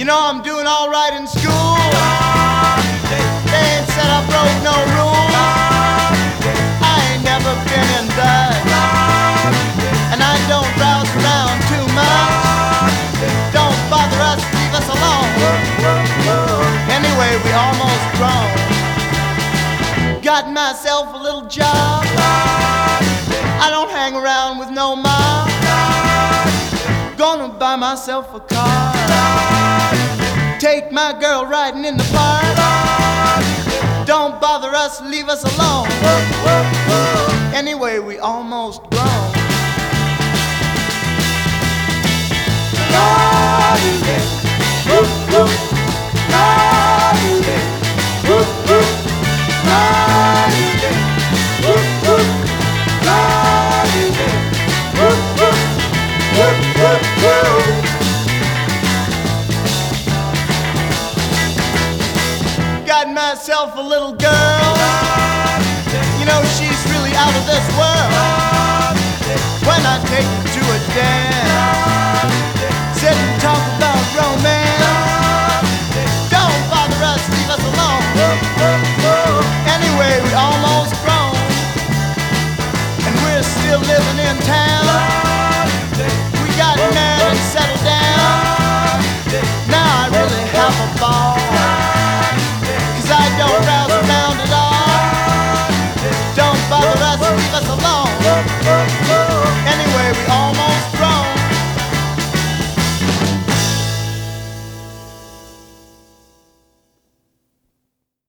You know I'm doing all right in school. They ain't said I broke no rules. I ain't never been in bed. And I don't browse around too much. Don't bother us, leave us alone. Anyway, we almost grown. Got myself a little job. I don't hang around with no mob. Gonna buy myself a car. Take my girl riding in the park. Don't bother us, leave us alone. Anyway, we almost grown. Got myself a little girl. You know she's